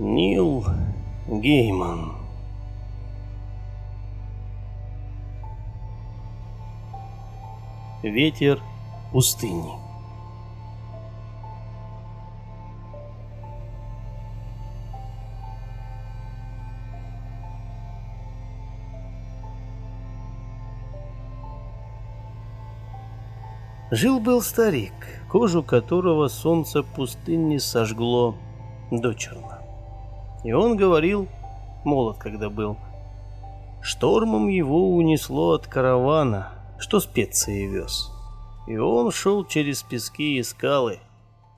Нил Гейман Ветер пустыни Жил-был старик, кожу которого солнце пустыни сожгло дочерно. И он говорил, молод когда был, штормом его унесло от каравана, что специи вез. И он шел через пески и скалы,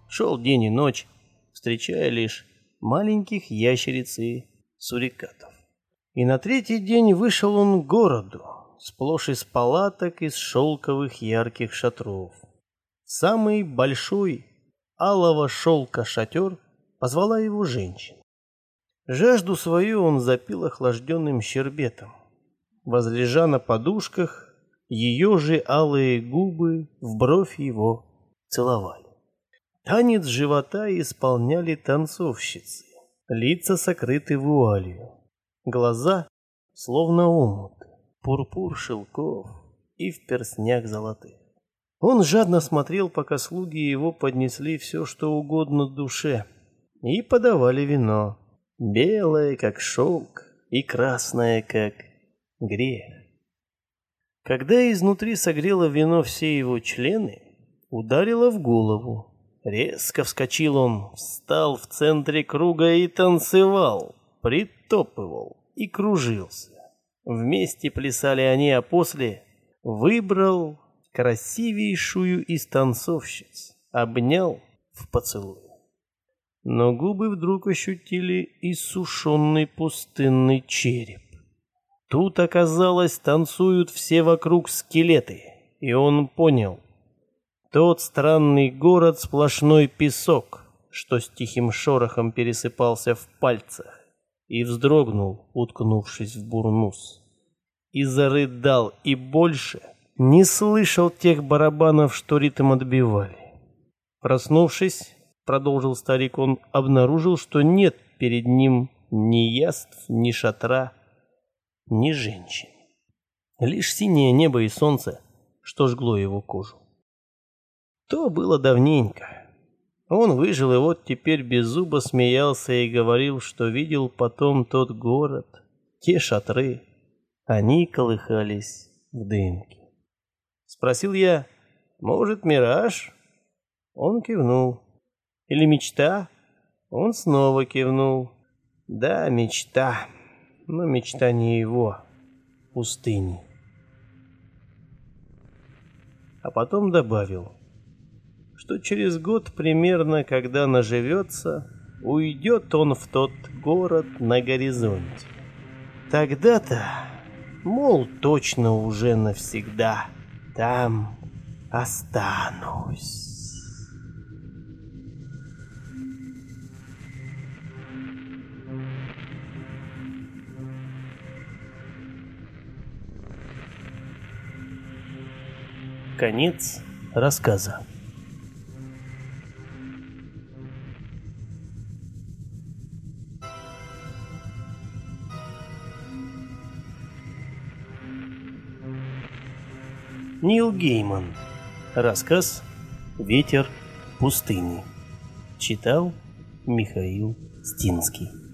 шел день и ночь, встречая лишь маленьких ящериц и сурикатов. И на третий день вышел он к городу, сплошь из палаток из шелковых ярких шатров. Самый большой алого шелка шатер позвала его женщина. Жажду свою он запил охлажденным щербетом. Возлежа на подушках, ее же алые губы в бровь его целовали. Танец живота исполняли танцовщицы, лица сокрыты вуалью, глаза словно омут пурпур шелков и в перстнях золотых. Он жадно смотрел, пока слуги его поднесли все, что угодно душе, и подавали вино, белое, как шелк, и красное, как грех. Когда изнутри согрело вино все его члены, ударило в голову. Резко вскочил он, встал в центре круга и танцевал, притопывал и кружился. Вместе плясали они, а после выбрал красивейшую из танцовщиц, обнял в поцелуй. Но губы вдруг ощутили иссушенный пустынный череп. Тут оказалось, танцуют все вокруг скелеты, и он понял. Тот странный город сплошной песок, что с тихим шорохом пересыпался в пальцах и вздрогнул, уткнувшись в бурнус. И зарыдал, и больше не слышал тех барабанов, что ритм отбивали. Проснувшись, продолжил старик, он обнаружил, что нет перед ним ни яств, ни шатра, ни женщин. Лишь синее небо и солнце, что жгло его кожу. То было давненько. Он выжил и вот теперь без зуба смеялся и говорил, что видел потом тот город, те шатры. Они колыхались в дымке. Спросил я, может, мираж? Он кивнул. Или мечта? Он снова кивнул. Да, мечта. Но мечта не его, пустыни. А потом добавил что через год примерно, когда наживется, уйдет он в тот город на горизонте. Тогда-то, мол, точно уже навсегда там останусь. Конец рассказа. Нил Гейман. Рассказ «Ветер пустыни». Читал Михаил Стинский.